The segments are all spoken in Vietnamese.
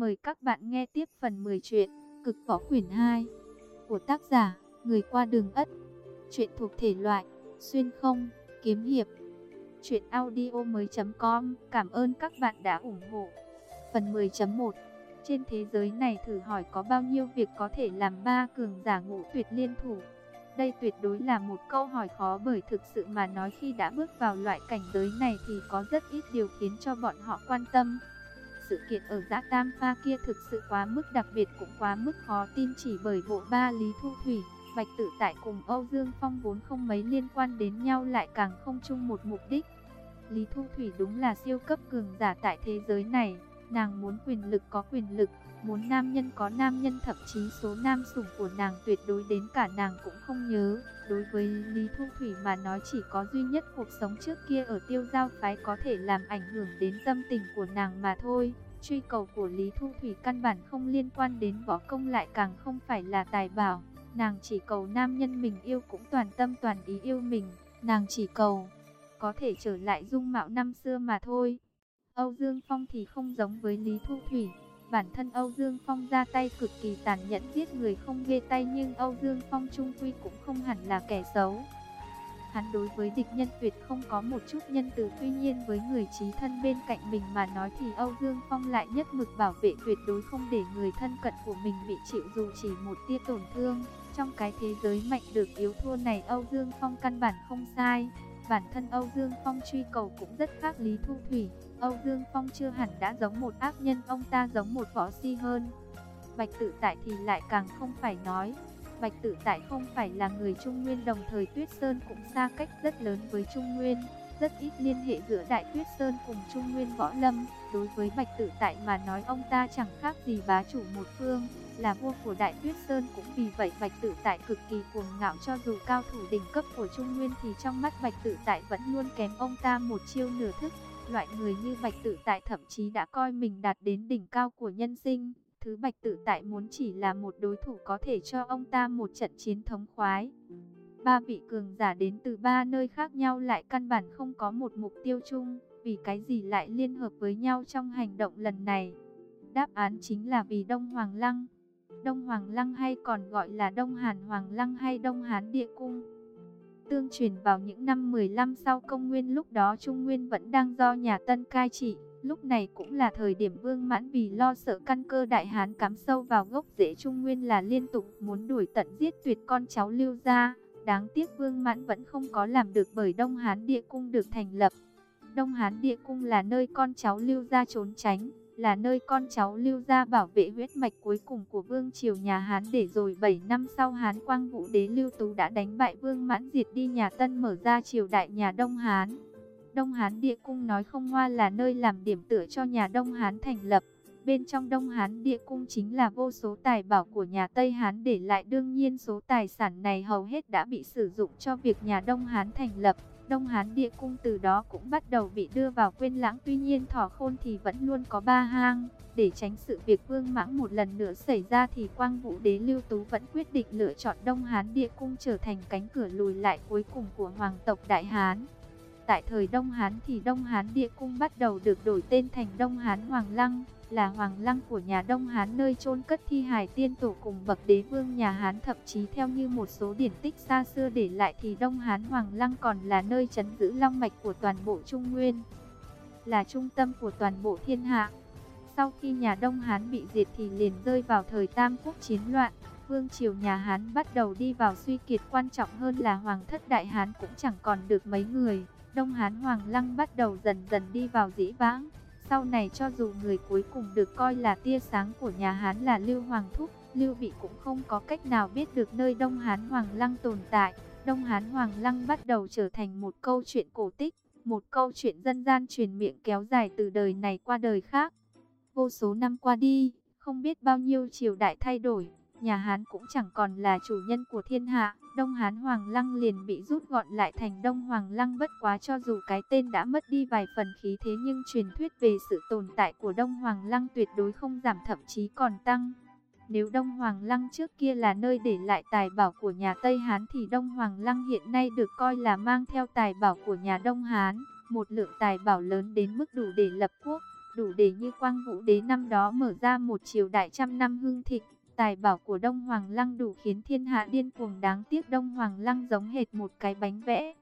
Mời các bạn nghe tiếp phần 10 chuyện Cực Võ Quyển 2 của tác giả Người qua đường ất. Chuyện thuộc thể loại xuyên không, kiếm hiệp. Chuyện audio mới.com Cảm ơn các bạn đã ủng hộ. Phần 10.1 Trên thế giới này thử hỏi có bao nhiêu việc có thể làm ba cường giả ngũ tuyệt liên thủ. Đây tuyệt đối là một câu hỏi khó bởi thực sự mà nói khi đã bước vào loại cảnh giới này thì có rất ít điều khiến cho bọn họ quan tâm. Sự kiện ở giã Tam Pha kia thực sự quá mức đặc biệt cũng quá mức khó tin chỉ bởi bộ ba Lý Thu Thủy, Bạch Tử Tại cùng Âu Dương Phong vốn không mấy liên quan đến nhau lại càng không chung một mục đích. Lý Thu Thủy đúng là siêu cấp cường giả tại thế giới này, nàng muốn quyền lực có quyền lực, muốn nam nhân có nam nhân thậm chí số nam sủng của nàng tuyệt đối đến cả nàng cũng không nhớ. Đối với Lý Thu Thủy mà nói chỉ có duy nhất cuộc sống trước kia ở tiêu giao phái có thể làm ảnh hưởng đến tâm tình của nàng mà thôi. Truy cầu của Lý Thu Thủy căn bản không liên quan đến võ công lại càng không phải là tài bảo. Nàng chỉ cầu nam nhân mình yêu cũng toàn tâm toàn ý yêu mình. Nàng chỉ cầu có thể trở lại dung mạo năm xưa mà thôi. Âu Dương Phong thì không giống với Lý Thu Thủy. Bản thân Âu Dương Phong ra tay cực kỳ tàn nhẫn giết người không ghê tay nhưng Âu Dương Phong trung quy cũng không hẳn là kẻ xấu. Hắn đối với địch nhân tuyệt không có một chút nhân từ, tuy nhiên với người trí thân bên cạnh mình mà nói thì Âu Dương Phong lại nhất mực bảo vệ tuyệt đối không để người thân cận của mình bị chịu dù chỉ một tia tổn thương. Trong cái thế giới mạnh được yếu thua này, Âu Dương Phong căn bản không sai. Bản thân Âu Dương Phong truy cầu cũng rất khác Lý Thu Thủy. Âu Dương Phong chưa hẳn đã giống một ác nhân, ông ta giống một võ si hơn. Bạch tự tại thì lại càng không phải nói. Bạch tự tại không phải là người Trung Nguyên đồng thời Tuyết Sơn cũng xa cách rất lớn với Trung Nguyên. Rất ít liên hệ giữa Đại Tuyết Sơn cùng Trung Nguyên Võ Lâm. Đối với Bạch tự tại mà nói ông ta chẳng khác gì bá chủ một phương, là vua của Đại Tuyết Sơn cũng vì vậy Bạch tự tại cực kỳ cuồng ngạo cho dù cao thủ đỉnh cấp của Trung Nguyên thì trong mắt Bạch tự tại vẫn luôn kém ông ta một chiêu nửa thức. Loại người như Bạch Tự Tại thậm chí đã coi mình đạt đến đỉnh cao của nhân sinh. Thứ Bạch Tự Tại muốn chỉ là một đối thủ có thể cho ông ta một trận chiến thống khoái. Ba vị cường giả đến từ ba nơi khác nhau lại căn bản không có một mục tiêu chung. Vì cái gì lại liên hợp với nhau trong hành động lần này? Đáp án chính là vì Đông Hoàng Lăng. Đông Hoàng Lăng hay còn gọi là Đông Hàn Hoàng Lăng hay Đông Hán Địa Cung tương truyền vào những năm 15 sau công nguyên, lúc đó Trung Nguyên vẫn đang do nhà Tân cai trị. Lúc này cũng là thời điểm Vương Mãn vì lo sợ căn cơ Đại Hán cắm sâu vào gốc rễ Trung Nguyên là liên tục muốn đuổi tận giết tuyệt con cháu lưu gia. Đáng tiếc Vương Mãn vẫn không có làm được bởi Đông Hán Địa Cung được thành lập. Đông Hán Địa Cung là nơi con cháu lưu gia trốn tránh là nơi con cháu lưu gia bảo vệ huyết mạch cuối cùng của vương triều nhà Hán để rồi 7 năm sau Hán Quang Vũ Đế Lưu Tú đã đánh bại vương mãn diệt đi nhà Tân mở ra triều đại nhà Đông Hán. Đông Hán Địa Cung nói không hoa là nơi làm điểm tựa cho nhà Đông Hán thành lập. Bên trong Đông Hán Địa Cung chính là vô số tài bảo của nhà Tây Hán để lại đương nhiên số tài sản này hầu hết đã bị sử dụng cho việc nhà Đông Hán thành lập. Đông Hán địa cung từ đó cũng bắt đầu bị đưa vào quên lãng tuy nhiên thỏ khôn thì vẫn luôn có ba hang. Để tránh sự việc vương mãng một lần nữa xảy ra thì quang vũ đế lưu tú vẫn quyết định lựa chọn Đông Hán địa cung trở thành cánh cửa lùi lại cuối cùng của hoàng tộc Đại Hán. Tại thời Đông Hán thì Đông Hán địa cung bắt đầu được đổi tên thành Đông Hán Hoàng Lăng là hoàng lăng của nhà Đông Hán nơi chôn cất thi hài tiên tổ cùng bậc đế vương nhà Hán thậm chí theo như một số điển tích xa xưa để lại thì Đông Hán hoàng lăng còn là nơi chấn giữ long mạch của toàn bộ Trung Nguyên, là trung tâm của toàn bộ thiên hạ. Sau khi nhà Đông Hán bị diệt thì liền rơi vào thời Tam Quốc chiến loạn, vương triều nhà Hán bắt đầu đi vào suy kiệt quan trọng hơn là hoàng thất Đại Hán cũng chẳng còn được mấy người. Đông Hán Hoàng Lăng bắt đầu dần dần đi vào dĩ vãng. Sau này cho dù người cuối cùng được coi là tia sáng của nhà Hán là Lưu Hoàng Thúc, Lưu Bị cũng không có cách nào biết được nơi Đông Hán Hoàng Lăng tồn tại. Đông Hán Hoàng Lăng bắt đầu trở thành một câu chuyện cổ tích, một câu chuyện dân gian truyền miệng kéo dài từ đời này qua đời khác. Vô số năm qua đi, không biết bao nhiêu triều đại thay đổi, nhà Hán cũng chẳng còn là chủ nhân của thiên hạ. Đông Hán Hoàng Lăng liền bị rút gọn lại thành Đông Hoàng Lăng bất quá cho dù cái tên đã mất đi vài phần khí thế nhưng truyền thuyết về sự tồn tại của Đông Hoàng Lăng tuyệt đối không giảm thậm chí còn tăng. Nếu Đông Hoàng Lăng trước kia là nơi để lại tài bảo của nhà Tây Hán thì Đông Hoàng Lăng hiện nay được coi là mang theo tài bảo của nhà Đông Hán, một lượng tài bảo lớn đến mức đủ để lập quốc, đủ để như quang vũ đế năm đó mở ra một triều đại trăm năm hưng thịnh. Tài bảo của Đông Hoàng Lăng đủ khiến thiên hạ điên cuồng đáng tiếc Đông Hoàng Lăng giống hệt một cái bánh vẽ.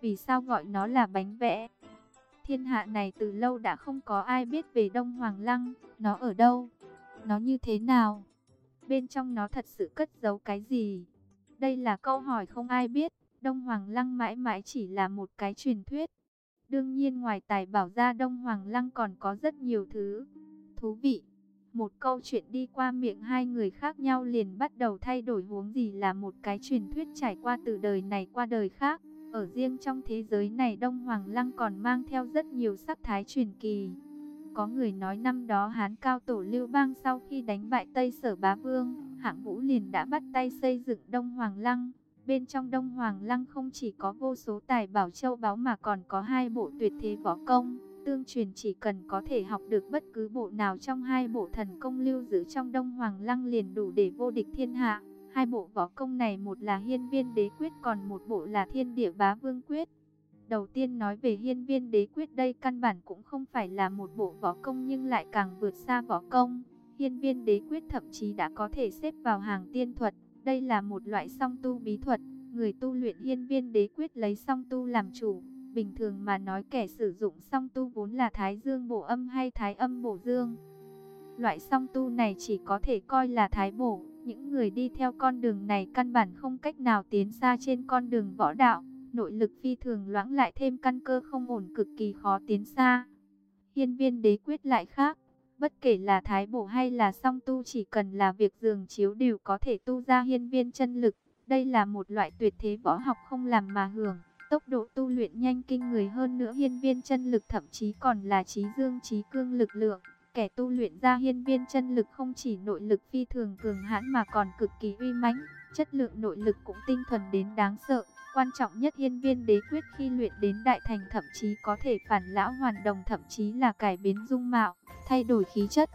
Vì sao gọi nó là bánh vẽ? Thiên hạ này từ lâu đã không có ai biết về Đông Hoàng Lăng, nó ở đâu? Nó như thế nào? Bên trong nó thật sự cất giấu cái gì? Đây là câu hỏi không ai biết, Đông Hoàng Lăng mãi mãi chỉ là một cái truyền thuyết. Đương nhiên ngoài tài bảo ra Đông Hoàng Lăng còn có rất nhiều thứ thú vị. Một câu chuyện đi qua miệng hai người khác nhau liền bắt đầu thay đổi huống gì là một cái truyền thuyết trải qua từ đời này qua đời khác. Ở riêng trong thế giới này Đông Hoàng Lăng còn mang theo rất nhiều sắc thái truyền kỳ. Có người nói năm đó Hán Cao Tổ Lưu Bang sau khi đánh bại Tây Sở Bá Vương, hạng vũ liền đã bắt tay xây dựng Đông Hoàng Lăng. Bên trong Đông Hoàng Lăng không chỉ có vô số tài bảo châu báu mà còn có hai bộ tuyệt thế võ công. Tương truyền chỉ cần có thể học được bất cứ bộ nào trong hai bộ thần công lưu giữ trong Đông Hoàng Lăng liền đủ để vô địch thiên hạ. Hai bộ võ công này một là hiên viên đế quyết còn một bộ là thiên địa bá vương quyết. Đầu tiên nói về hiên viên đế quyết đây căn bản cũng không phải là một bộ võ công nhưng lại càng vượt xa võ công. Hiên viên đế quyết thậm chí đã có thể xếp vào hàng tiên thuật. Đây là một loại song tu bí thuật. Người tu luyện hiên viên đế quyết lấy song tu làm chủ. Bình thường mà nói kẻ sử dụng song tu vốn là thái dương bổ âm hay thái âm bổ dương. Loại song tu này chỉ có thể coi là thái bổ. Những người đi theo con đường này căn bản không cách nào tiến xa trên con đường võ đạo. Nội lực phi thường loãng lại thêm căn cơ không ổn cực kỳ khó tiến xa. Hiên viên đế quyết lại khác. Bất kể là thái bổ hay là song tu chỉ cần là việc giường chiếu đều có thể tu ra hiên viên chân lực. Đây là một loại tuyệt thế võ học không làm mà hưởng. Tốc độ tu luyện nhanh kinh người hơn nữa hiên viên chân lực thậm chí còn là trí dương trí cương lực lượng. Kẻ tu luyện ra hiên viên chân lực không chỉ nội lực phi thường cường hãn mà còn cực kỳ uy mãnh, chất lượng nội lực cũng tinh thuần đến đáng sợ. Quan trọng nhất hiên viên đế quyết khi luyện đến đại thành thậm chí có thể phản lão hoàn đồng thậm chí là cải biến dung mạo, thay đổi khí chất.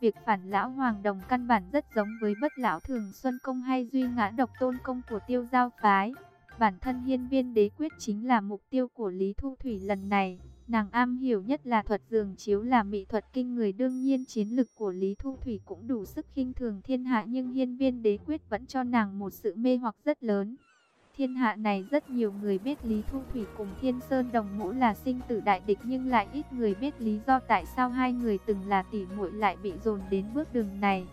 Việc phản lão hoàng đồng căn bản rất giống với bất lão thường xuân công hay duy ngã độc tôn công của tiêu giao phái. Bản thân hiên viên đế quyết chính là mục tiêu của Lý Thu Thủy lần này. Nàng am hiểu nhất là thuật dường chiếu là mỹ thuật kinh người đương nhiên chiến lực của Lý Thu Thủy cũng đủ sức khinh thường thiên hạ, nhưng hiên viên đế quyết vẫn cho nàng một sự mê hoặc rất lớn. Thiên hạ này rất nhiều người biết Lý Thu Thủy cùng Thiên Sơn Đồng Mũ là sinh tử đại địch, nhưng lại ít người biết lý do tại sao hai người từng là tỷ muội lại bị dồn đến bước đường này.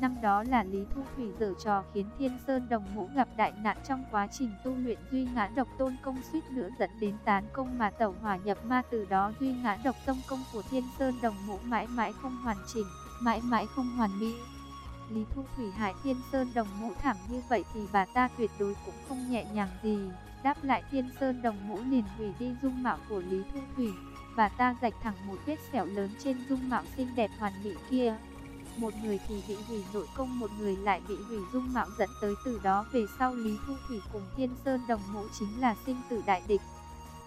Năm đó là Lý Thu Thủy dở trò khiến Thiên Sơn Đồng Mũ gặp đại nạn trong quá trình tu luyện Duy Ngã Độc Tôn Công suýt nữa dẫn đến tán công mà tẩu hỏa nhập ma từ đó Duy Ngã Độc Tông Công của Thiên Sơn Đồng Mũ mãi mãi không hoàn chỉnh, mãi mãi không hoàn mỹ. Lý Thu Thủy hại Thiên Sơn Đồng Mũ thảm như vậy thì bà ta tuyệt đối cũng không nhẹ nhàng gì. Đáp lại Thiên Sơn Đồng Mũ liền hủy đi dung mạo của Lý Thu Thủy. Bà ta rạch thẳng một vết sẹo lớn trên dung mạo xinh đẹp hoàn mỹ kia. Một người thì bị hủy nội công, một người lại bị hủy dung mạo dẫn tới từ đó về sau Lý Thu Thủy cùng Thiên Sơn Đồng ngũ chính là sinh tử đại địch.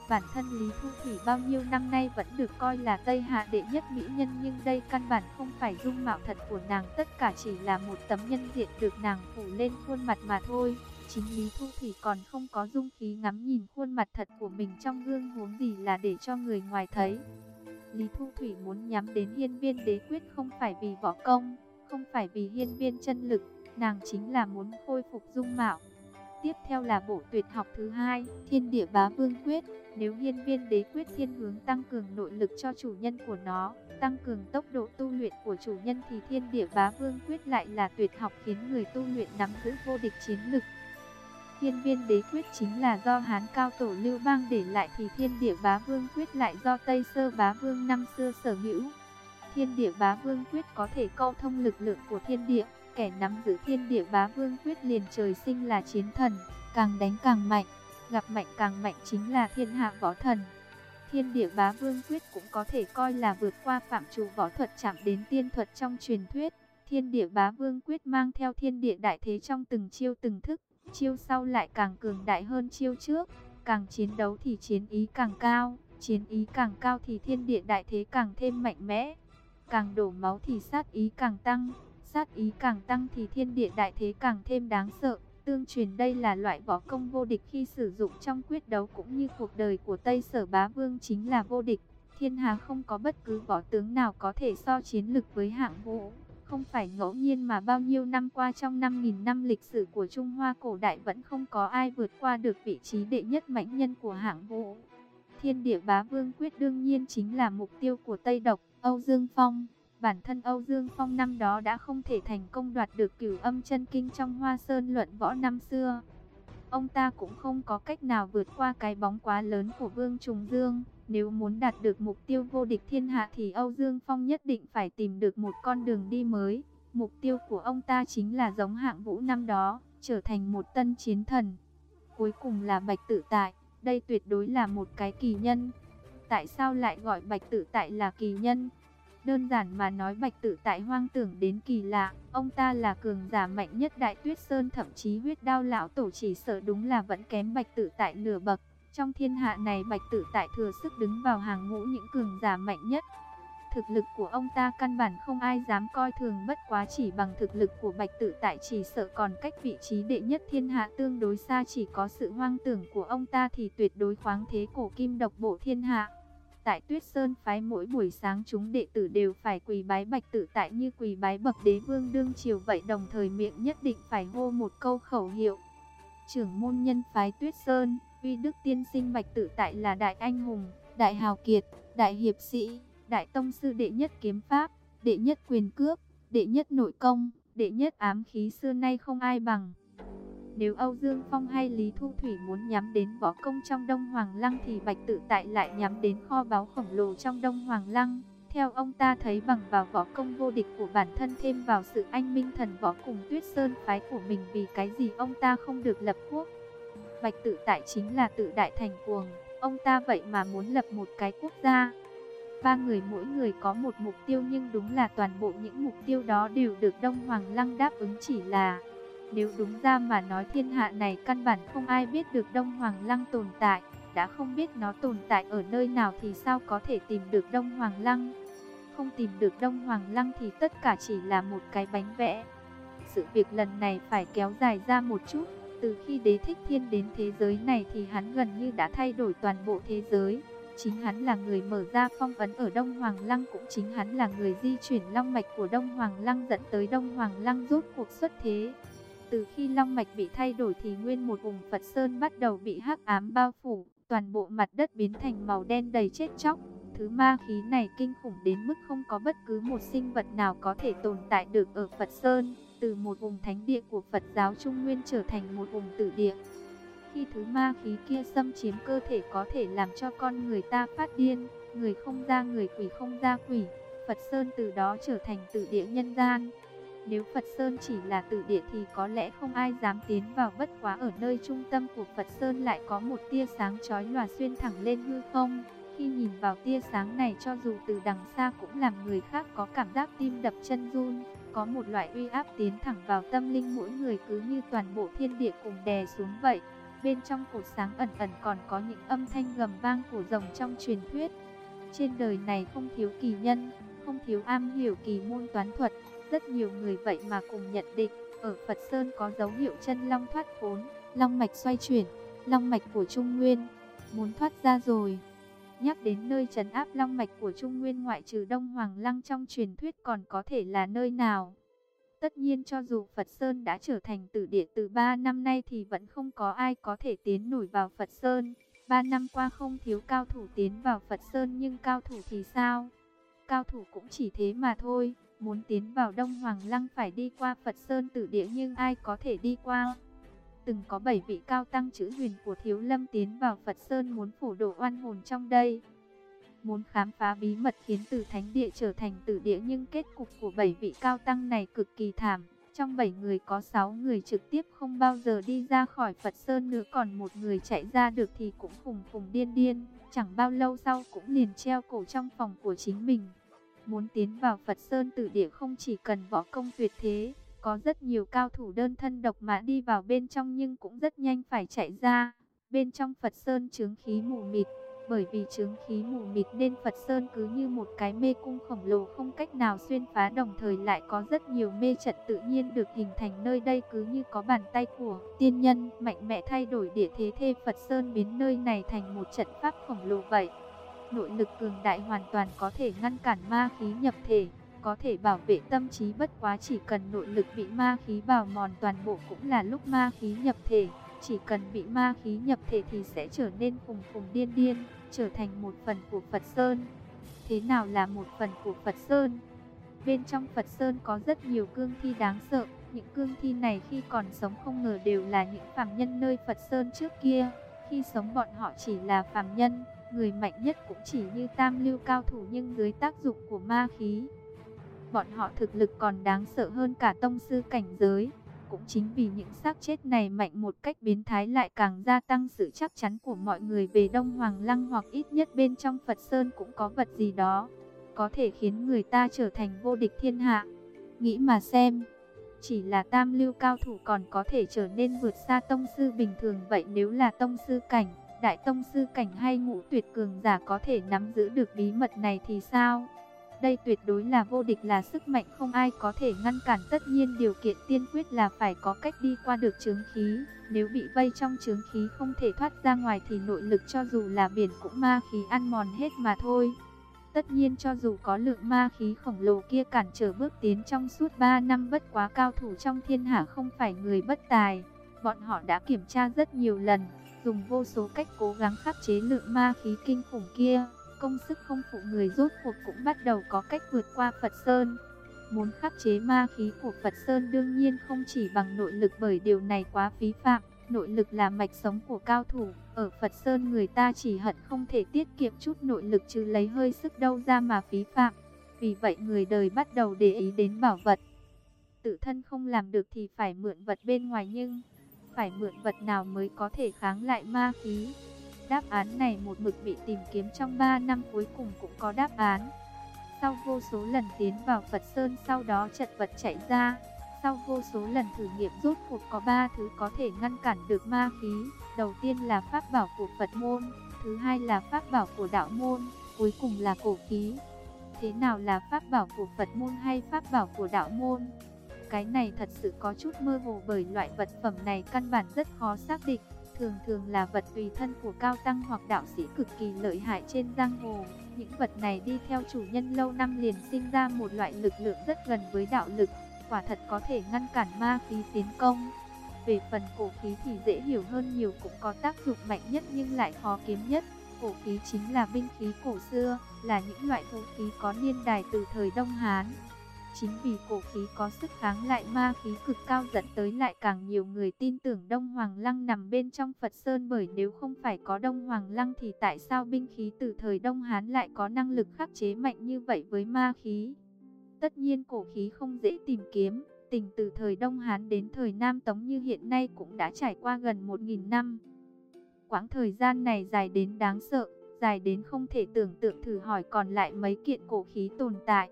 Bản thân Lý Thu Thủy bao nhiêu năm nay vẫn được coi là Tây Hạ đệ nhất mỹ nhân nhưng đây căn bản không phải dung mạo thật của nàng tất cả chỉ là một tấm nhân diện được nàng phủ lên khuôn mặt mà thôi. Chính Lý Thu Thủy còn không có dung khí ngắm nhìn khuôn mặt thật của mình trong gương huống gì là để cho người ngoài thấy. Lý Thu Thủy muốn nhắm đến hiên viên đế quyết không phải vì võ công, không phải vì hiên viên chân lực, nàng chính là muốn khôi phục dung mạo. Tiếp theo là bộ tuyệt học thứ hai, Thiên Địa Bá Vương Quyết. Nếu hiên viên đế quyết thiên hướng tăng cường nội lực cho chủ nhân của nó, tăng cường tốc độ tu luyện của chủ nhân thì Thiên Địa Bá Vương Quyết lại là tuyệt học khiến người tu luyện nắm giữ vô địch chiến lực. Thiên viên đế quyết chính là do Hán Cao Tổ Lưu Bang để lại thì Thiên Địa Bá Vương Quyết lại do Tây Sơ Bá Vương năm xưa sở hữu. Thiên Địa Bá Vương Quyết có thể câu thông lực lượng của thiên địa, Kẻ nắm giữ thiên địa bá vương quyết liền trời sinh là chiến thần, càng đánh càng mạnh, gặp mạnh càng mạnh chính là thiên hạ võ thần. Thiên địa bá vương quyết cũng có thể coi là vượt qua phạm trù võ thuật chạm đến tiên thuật trong truyền thuyết. Thiên địa bá vương quyết mang theo thiên địa đại thế trong từng chiêu từng thức, chiêu sau lại càng cường đại hơn chiêu trước, càng chiến đấu thì chiến ý càng cao, chiến ý càng cao thì thiên địa đại thế càng thêm mạnh mẽ, càng đổ máu thì sát ý càng tăng sát ý càng tăng thì thiên địa đại thế càng thêm đáng sợ. Tương truyền đây là loại võ công vô địch khi sử dụng trong quyết đấu cũng như cuộc đời của Tây Sở Bá Vương chính là vô địch. thiên hà không có bất cứ võ tướng nào có thể so chiến lực với hạng vũ. Không phải ngẫu nhiên mà bao nhiêu năm qua trong 5.000 năm lịch sử của Trung Hoa cổ đại vẫn không có ai vượt qua được vị trí đệ nhất mãnh nhân của hạng vũ. Thiên địa bá vương quyết đương nhiên chính là mục tiêu của Tây Độc, Âu Dương Phong. Bản thân Âu Dương Phong năm đó đã không thể thành công đoạt được cửu âm chân kinh trong hoa sơn luận võ năm xưa. Ông ta cũng không có cách nào vượt qua cái bóng quá lớn của Vương Trùng Dương. Nếu muốn đạt được mục tiêu vô địch thiên hạ thì Âu Dương Phong nhất định phải tìm được một con đường đi mới. Mục tiêu của ông ta chính là giống hạng vũ năm đó, trở thành một tân chiến thần. Cuối cùng là Bạch Tự Tại, đây tuyệt đối là một cái kỳ nhân. Tại sao lại gọi Bạch Tự Tại là kỳ nhân? Đơn giản mà nói Bạch Tự Tại hoang tưởng đến kỳ lạ, ông ta là cường giả mạnh nhất Đại Tuyết Sơn thậm chí huyết đao lão tổ chỉ sợ đúng là vẫn kém Bạch Tự Tại nửa bậc. Trong thiên hạ này Bạch Tự Tại thừa sức đứng vào hàng ngũ những cường giả mạnh nhất. Thực lực của ông ta căn bản không ai dám coi thường bất quá chỉ bằng thực lực của Bạch Tự Tại chỉ sợ còn cách vị trí đệ nhất thiên hạ tương đối xa chỉ có sự hoang tưởng của ông ta thì tuyệt đối khoáng thế cổ kim độc bộ thiên hạ. Tại Tuyết Sơn phái mỗi buổi sáng chúng đệ tử đều phải quỳ bái Bạch Tự Tại như quỳ bái bậc đế vương đương triều vậy đồng thời miệng nhất định phải hô một câu khẩu hiệu. Trưởng môn nhân phái Tuyết Sơn Uy Đức Tiên Sinh Bạch Tự Tại là đại anh hùng, đại hào kiệt, đại hiệp sĩ, đại tông sư đệ nhất kiếm pháp, đệ nhất quyền cước, đệ nhất nội công, đệ nhất ám khí xưa nay không ai bằng. Nếu Âu Dương Phong hay Lý Thu Thủy muốn nhắm đến võ công trong Đông Hoàng Lăng thì Bạch Tự Tại lại nhắm đến kho báu khổng lồ trong Đông Hoàng Lăng. Theo ông ta thấy bằng vào võ công vô địch của bản thân thêm vào sự anh minh thần võ cùng tuyết sơn phái của mình vì cái gì ông ta không được lập quốc. Bạch tự tại chính là tự đại thành cuồng, ông ta vậy mà muốn lập một cái quốc gia. Ba người mỗi người có một mục tiêu nhưng đúng là toàn bộ những mục tiêu đó đều được Đông Hoàng Lăng đáp ứng chỉ là nếu đúng ra mà nói thiên hạ này căn bản không ai biết được Đông Hoàng Lăng tồn tại Đã không biết nó tồn tại ở nơi nào thì sao có thể tìm được Đông Hoàng Lăng Không tìm được Đông Hoàng Lăng thì tất cả chỉ là một cái bánh vẽ Sự việc lần này phải kéo dài ra một chút từ khi đế thích thiên đến thế giới này thì hắn gần như đã thay đổi toàn bộ thế giới. Chính hắn là người mở ra phong ấn ở Đông Hoàng Lăng cũng chính hắn là người di chuyển long mạch của Đông Hoàng Lăng dẫn tới Đông Hoàng Lăng rút cuộc xuất thế. Từ khi long mạch bị thay đổi thì nguyên một vùng Phật Sơn bắt đầu bị hắc ám bao phủ, toàn bộ mặt đất biến thành màu đen đầy chết chóc. Thứ ma khí này kinh khủng đến mức không có bất cứ một sinh vật nào có thể tồn tại được ở Phật Sơn từ một vùng thánh địa của Phật giáo Trung Nguyên trở thành một vùng tử địa. Khi thứ ma khí kia xâm chiếm cơ thể có thể làm cho con người ta phát điên, người không ra người quỷ không ra quỷ, Phật Sơn từ đó trở thành tử địa nhân gian. Nếu Phật Sơn chỉ là tử địa thì có lẽ không ai dám tiến vào bất quá ở nơi trung tâm của Phật Sơn lại có một tia sáng chói lòa xuyên thẳng lên hư không. Khi nhìn vào tia sáng này cho dù từ đằng xa cũng làm người khác có cảm giác tim đập chân run. Có một loại uy áp tiến thẳng vào tâm linh mỗi người cứ như toàn bộ thiên địa cùng đè xuống vậy. Bên trong cột sáng ẩn ẩn còn có những âm thanh gầm vang của rồng trong truyền thuyết. Trên đời này không thiếu kỳ nhân, không thiếu am hiểu kỳ môn toán thuật. Rất nhiều người vậy mà cùng nhận định, ở Phật Sơn có dấu hiệu chân long thoát vốn long mạch xoay chuyển, long mạch của Trung Nguyên. Muốn thoát ra rồi. Nhắc đến nơi trấn áp long mạch của Trung Nguyên ngoại trừ Đông Hoàng Lăng trong truyền thuyết còn có thể là nơi nào? Tất nhiên cho dù Phật Sơn đã trở thành tử địa từ 3 năm nay thì vẫn không có ai có thể tiến nổi vào Phật Sơn. 3 năm qua không thiếu cao thủ tiến vào Phật Sơn nhưng cao thủ thì sao? Cao thủ cũng chỉ thế mà thôi. Muốn tiến vào Đông Hoàng Lăng phải đi qua Phật Sơn tử địa nhưng ai có thể đi qua? Từng có 7 vị cao tăng chữ huyền của Thiếu Lâm tiến vào Phật Sơn muốn phủ độ oan hồn trong đây. Muốn khám phá bí mật khiến từ thánh địa trở thành tử địa nhưng kết cục của 7 vị cao tăng này cực kỳ thảm. Trong 7 người có 6 người trực tiếp không bao giờ đi ra khỏi Phật Sơn nữa, còn một người chạy ra được thì cũng khùng khùng điên điên. Chẳng bao lâu sau cũng liền treo cổ trong phòng của chính mình. Muốn tiến vào Phật Sơn tử địa không chỉ cần võ công tuyệt thế, có rất nhiều cao thủ đơn thân độc mã đi vào bên trong nhưng cũng rất nhanh phải chạy ra. Bên trong Phật Sơn chướng khí mù mịt, bởi vì chướng khí mù mịt nên Phật Sơn cứ như một cái mê cung khổng lồ không cách nào xuyên phá đồng thời lại có rất nhiều mê trận tự nhiên được hình thành nơi đây cứ như có bàn tay của tiên nhân mạnh mẽ thay đổi địa thế thê Phật Sơn biến nơi này thành một trận pháp khổng lồ vậy nội lực cường đại hoàn toàn có thể ngăn cản ma khí nhập thể, có thể bảo vệ tâm trí bất quá chỉ cần nội lực bị ma khí bào mòn toàn bộ cũng là lúc ma khí nhập thể, chỉ cần bị ma khí nhập thể thì sẽ trở nên phùng phùng điên điên, trở thành một phần của Phật Sơn. Thế nào là một phần của Phật Sơn? Bên trong Phật Sơn có rất nhiều cương thi đáng sợ, những cương thi này khi còn sống không ngờ đều là những phàm nhân nơi Phật Sơn trước kia. Khi sống bọn họ chỉ là phàm nhân, người mạnh nhất cũng chỉ như tam lưu cao thủ nhưng dưới tác dụng của ma khí. Bọn họ thực lực còn đáng sợ hơn cả tông sư cảnh giới. Cũng chính vì những xác chết này mạnh một cách biến thái lại càng gia tăng sự chắc chắn của mọi người về Đông Hoàng Lăng hoặc ít nhất bên trong Phật Sơn cũng có vật gì đó. Có thể khiến người ta trở thành vô địch thiên hạ. Nghĩ mà xem, chỉ là tam lưu cao thủ còn có thể trở nên vượt xa tông sư bình thường vậy nếu là tông sư cảnh, đại tông sư cảnh hay ngũ tuyệt cường giả có thể nắm giữ được bí mật này thì sao? Đây tuyệt đối là vô địch là sức mạnh không ai có thể ngăn cản tất nhiên điều kiện tiên quyết là phải có cách đi qua được chướng khí. Nếu bị vây trong chướng khí không thể thoát ra ngoài thì nội lực cho dù là biển cũng ma khí ăn mòn hết mà thôi. Tất nhiên cho dù có lượng ma khí khổng lồ kia cản trở bước tiến trong suốt 3 năm bất quá cao thủ trong thiên hạ không phải người bất tài. Bọn họ đã kiểm tra rất nhiều lần, dùng vô số cách cố gắng khắc chế lượng ma khí kinh khủng kia. Công sức không phụ người rốt cuộc cũng bắt đầu có cách vượt qua Phật Sơn. Muốn khắc chế ma khí của Phật Sơn đương nhiên không chỉ bằng nội lực bởi điều này quá phí phạm. Nội lực là mạch sống của cao thủ, ở Phật Sơn người ta chỉ hận không thể tiết kiệm chút nội lực chứ lấy hơi sức đâu ra mà phí phạm. Vì vậy người đời bắt đầu để ý đến bảo vật. Tự thân không làm được thì phải mượn vật bên ngoài nhưng phải mượn vật nào mới có thể kháng lại ma khí. Đáp án này một mực bị tìm kiếm trong 3 năm cuối cùng cũng có đáp án. Sau vô số lần tiến vào Phật Sơn sau đó chật vật chạy ra, sau vô số lần thử nghiệm rốt cuộc có 3 thứ có thể ngăn cản được ma khí. Đầu tiên là pháp bảo của Phật môn, thứ hai là pháp bảo của đạo môn, cuối cùng là cổ khí. Thế nào là pháp bảo của Phật môn hay pháp bảo của đạo môn? Cái này thật sự có chút mơ hồ bởi loại vật phẩm này căn bản rất khó xác định. Thường thường là vật tùy thân của cao tăng hoặc đạo sĩ cực kỳ lợi hại trên giang hồ. Những vật này đi theo chủ nhân lâu năm liền sinh ra một loại lực lượng rất gần với đạo lực, quả thật có thể ngăn cản ma khí tiến công. Về phần cổ khí thì dễ hiểu hơn nhiều cũng có tác dụng mạnh nhất nhưng lại khó kiếm nhất. Cổ khí chính là binh khí cổ xưa, là những loại vũ khí có niên đài từ thời Đông Hán. Chính vì cổ khí có sức kháng lại ma khí cực cao dẫn tới lại càng nhiều người tin tưởng Đông Hoàng Lăng nằm bên trong Phật Sơn bởi nếu không phải có Đông Hoàng Lăng thì tại sao binh khí từ thời Đông Hán lại có năng lực khắc chế mạnh như vậy với ma khí? Tất nhiên cổ khí không dễ tìm kiếm, tình từ thời Đông Hán đến thời Nam Tống như hiện nay cũng đã trải qua gần 1.000 năm. Quãng thời gian này dài đến đáng sợ, dài đến không thể tưởng tượng thử hỏi còn lại mấy kiện cổ khí tồn tại.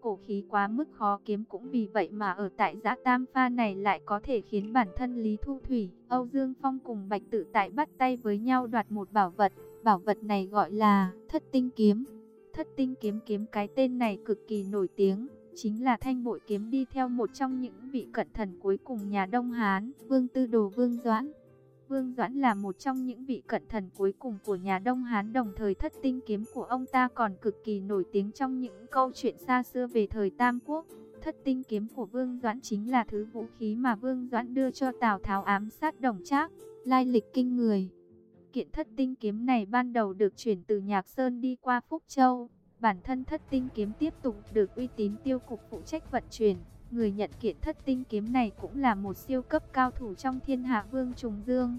Cổ khí quá mức khó kiếm cũng vì vậy mà ở tại giã Tam Pha này lại có thể khiến bản thân Lý Thu Thủy, Âu Dương Phong cùng Bạch Tự Tại bắt tay với nhau đoạt một bảo vật. Bảo vật này gọi là thất tinh kiếm. Thất tinh kiếm kiếm cái tên này cực kỳ nổi tiếng, chính là thanh bội kiếm đi theo một trong những vị cận thần cuối cùng nhà Đông Hán, Vương Tư Đồ Vương Doãn. Vương Doãn là một trong những vị cận thần cuối cùng của nhà Đông Hán đồng thời thất tinh kiếm của ông ta còn cực kỳ nổi tiếng trong những câu chuyện xa xưa về thời Tam Quốc. Thất tinh kiếm của Vương Doãn chính là thứ vũ khí mà Vương Doãn đưa cho Tào Tháo ám sát đồng trác, lai lịch kinh người. Kiện thất tinh kiếm này ban đầu được chuyển từ Nhạc Sơn đi qua Phúc Châu. Bản thân thất tinh kiếm tiếp tục được uy tín tiêu cục phụ trách vận chuyển. Người nhận kiện thất tinh kiếm này cũng là một siêu cấp cao thủ trong thiên hạ Vương Trùng Dương.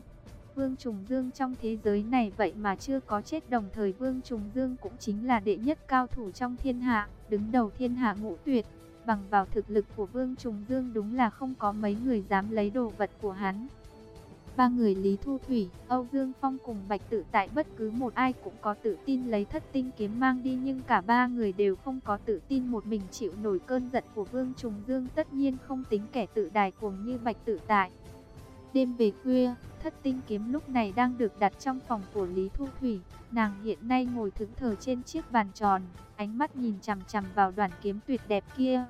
Vương Trùng Dương trong thế giới này vậy mà chưa có chết đồng thời Vương Trùng Dương cũng chính là đệ nhất cao thủ trong thiên hạ, đứng đầu thiên hạ ngũ tuyệt. Bằng vào thực lực của Vương Trùng Dương đúng là không có mấy người dám lấy đồ vật của hắn. Ba người Lý Thu Thủy, Âu Dương Phong cùng Bạch tử Tại bất cứ một ai cũng có tự tin lấy thất tinh kiếm mang đi nhưng cả ba người đều không có tự tin một mình chịu nổi cơn giận của Vương Trùng Dương tất nhiên không tính kẻ tự đài cuồng như Bạch tử Tại. Đêm về khuya, thất tinh kiếm lúc này đang được đặt trong phòng của Lý Thu Thủy. Nàng hiện nay ngồi thững thờ trên chiếc bàn tròn, ánh mắt nhìn chằm chằm vào đoàn kiếm tuyệt đẹp kia.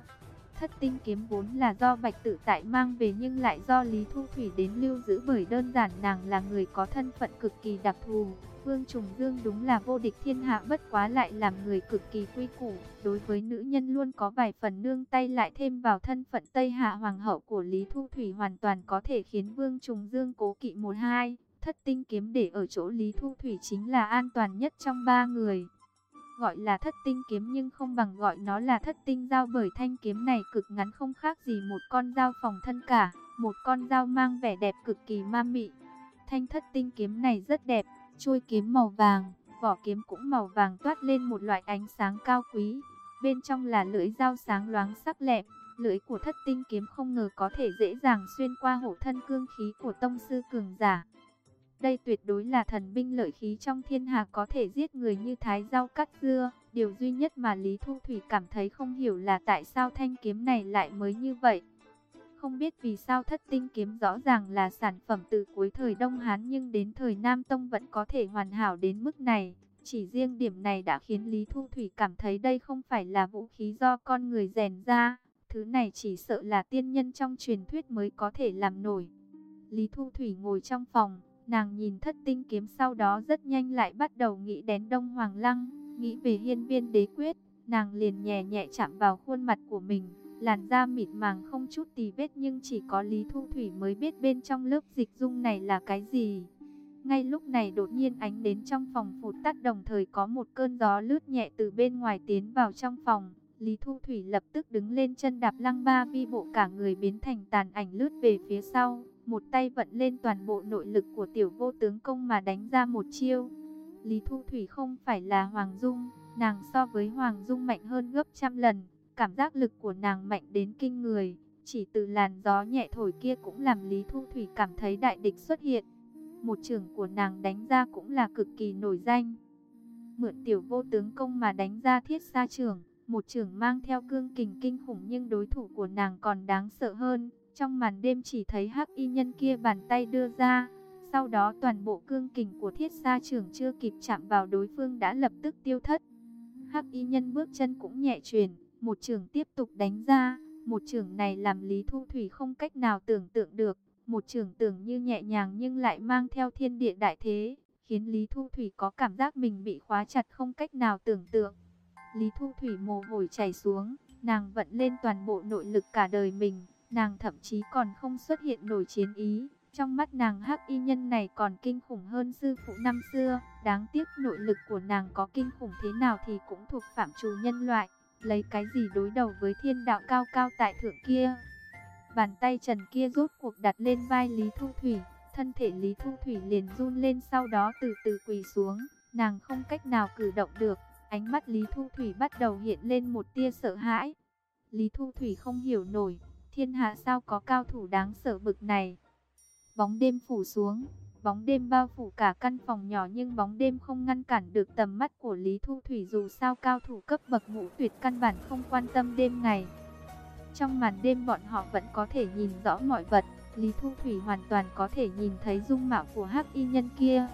Thất tinh kiếm vốn là do Bạch Tự Tại mang về nhưng lại do Lý Thu Thủy đến lưu giữ bởi đơn giản nàng là người có thân phận cực kỳ đặc thù. Vương Trùng Dương đúng là vô địch thiên hạ bất quá lại làm người cực kỳ quy củ. Đối với nữ nhân luôn có vài phần nương tay lại thêm vào thân phận Tây Hạ Hoàng hậu của Lý Thu Thủy hoàn toàn có thể khiến Vương Trùng Dương cố kỵ một hai. Thất tinh kiếm để ở chỗ Lý Thu Thủy chính là an toàn nhất trong ba người gọi là thất tinh kiếm nhưng không bằng gọi nó là thất tinh dao bởi thanh kiếm này cực ngắn không khác gì một con dao phòng thân cả, một con dao mang vẻ đẹp cực kỳ ma mị. Thanh thất tinh kiếm này rất đẹp, chuôi kiếm màu vàng, vỏ kiếm cũng màu vàng toát lên một loại ánh sáng cao quý. Bên trong là lưỡi dao sáng loáng sắc lẹm, lưỡi của thất tinh kiếm không ngờ có thể dễ dàng xuyên qua hổ thân cương khí của tông sư cường giả. Đây tuyệt đối là thần binh lợi khí trong thiên hạ có thể giết người như thái rau cắt dưa. Điều duy nhất mà Lý Thu Thủy cảm thấy không hiểu là tại sao thanh kiếm này lại mới như vậy. Không biết vì sao thất tinh kiếm rõ ràng là sản phẩm từ cuối thời Đông Hán nhưng đến thời Nam Tông vẫn có thể hoàn hảo đến mức này. Chỉ riêng điểm này đã khiến Lý Thu Thủy cảm thấy đây không phải là vũ khí do con người rèn ra. Thứ này chỉ sợ là tiên nhân trong truyền thuyết mới có thể làm nổi. Lý Thu Thủy ngồi trong phòng, Nàng nhìn thất tinh kiếm sau đó rất nhanh lại bắt đầu nghĩ đến Đông Hoàng Lăng, nghĩ về hiên viên đế quyết. Nàng liền nhẹ nhẹ chạm vào khuôn mặt của mình, làn da mịn màng không chút tì vết nhưng chỉ có Lý Thu Thủy mới biết bên trong lớp dịch dung này là cái gì. Ngay lúc này đột nhiên ánh đến trong phòng phụt tắt đồng thời có một cơn gió lướt nhẹ từ bên ngoài tiến vào trong phòng. Lý Thu Thủy lập tức đứng lên chân đạp lăng ba vi bộ cả người biến thành tàn ảnh lướt về phía sau một tay vận lên toàn bộ nội lực của tiểu vô tướng công mà đánh ra một chiêu. Lý Thu Thủy không phải là Hoàng Dung, nàng so với Hoàng Dung mạnh hơn gấp trăm lần, cảm giác lực của nàng mạnh đến kinh người, chỉ từ làn gió nhẹ thổi kia cũng làm Lý Thu Thủy cảm thấy đại địch xuất hiện. Một trường của nàng đánh ra cũng là cực kỳ nổi danh. Mượn tiểu vô tướng công mà đánh ra thiết xa trường, một trường mang theo cương kình kinh khủng nhưng đối thủ của nàng còn đáng sợ hơn. Trong màn đêm chỉ thấy hắc y nhân kia bàn tay đưa ra, sau đó toàn bộ cương kình của thiết sa trưởng chưa kịp chạm vào đối phương đã lập tức tiêu thất. Hắc y nhân bước chân cũng nhẹ chuyển, một trưởng tiếp tục đánh ra, một trưởng này làm Lý Thu Thủy không cách nào tưởng tượng được, một trưởng tưởng như nhẹ nhàng nhưng lại mang theo thiên địa đại thế, khiến Lý Thu Thủy có cảm giác mình bị khóa chặt không cách nào tưởng tượng. Lý Thu Thủy mồ hôi chảy xuống, nàng vận lên toàn bộ nội lực cả đời mình, Nàng thậm chí còn không xuất hiện nổi chiến ý. Trong mắt nàng hắc y nhân này còn kinh khủng hơn sư phụ năm xưa. Đáng tiếc nội lực của nàng có kinh khủng thế nào thì cũng thuộc phạm trù nhân loại. Lấy cái gì đối đầu với thiên đạo cao cao tại thượng kia. Bàn tay trần kia rốt cuộc đặt lên vai Lý Thu Thủy. Thân thể Lý Thu Thủy liền run lên sau đó từ từ quỳ xuống. Nàng không cách nào cử động được. Ánh mắt Lý Thu Thủy bắt đầu hiện lên một tia sợ hãi. Lý Thu Thủy không hiểu nổi, Thiên hạ sao có cao thủ đáng sợ bực này. Bóng đêm phủ xuống, bóng đêm bao phủ cả căn phòng nhỏ nhưng bóng đêm không ngăn cản được tầm mắt của Lý Thu Thủy dù sao cao thủ cấp bậc ngũ tuyệt căn bản không quan tâm đêm ngày. Trong màn đêm bọn họ vẫn có thể nhìn rõ mọi vật, Lý Thu Thủy hoàn toàn có thể nhìn thấy dung mạo của hắc y nhân kia.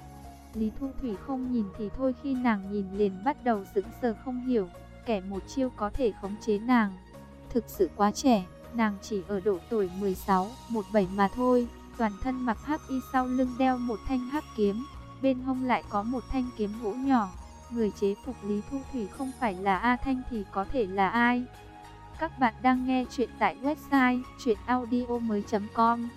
Lý Thu Thủy không nhìn thì thôi khi nàng nhìn liền bắt đầu sững sờ không hiểu, kẻ một chiêu có thể khống chế nàng. Thực sự quá trẻ. Nàng chỉ ở độ tuổi 16, 17 mà thôi, toàn thân mặc hắc y sau lưng đeo một thanh hắc kiếm, bên hông lại có một thanh kiếm gỗ nhỏ. Người chế phục Lý Thu Thủy không phải là A Thanh thì có thể là ai? Các bạn đang nghe chuyện tại website chuyenaudio.com